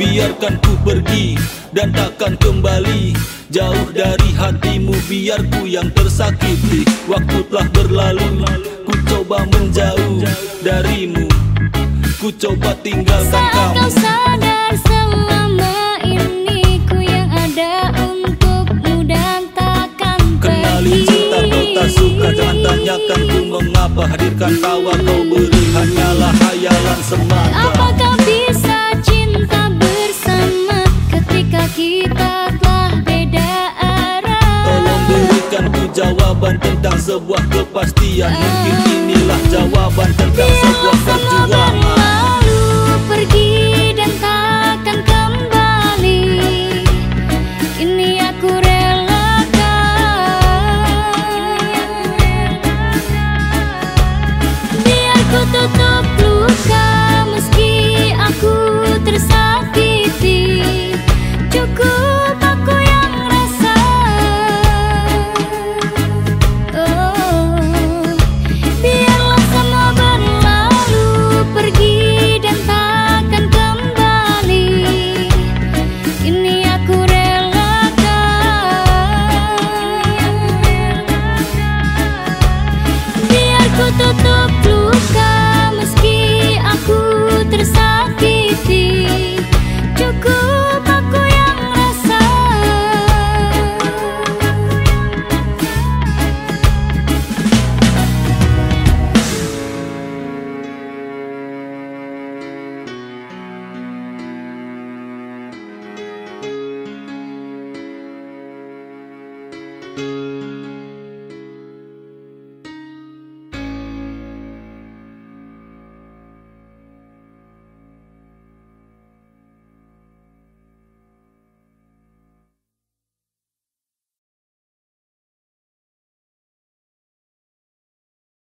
Biarkan ku pergi dan takkan kembali. Jauh dari hatimu biar ku yang tersakiti. Waktu telah berlalu Ku coba menjauh darimu. Ku coba tinggalkan Saat kamu. kau sadar selama ini ku yang ada untukmu dan takkan Kenali cinta kau tak suka Jangan tanyakan ku mengapa. Hadirkan tawa kau beri Hanyalah hayalan semata. Apakah jawaban tentang sebuah kepastian. Mungkin inilah jawaban tentang sebuah perjuangan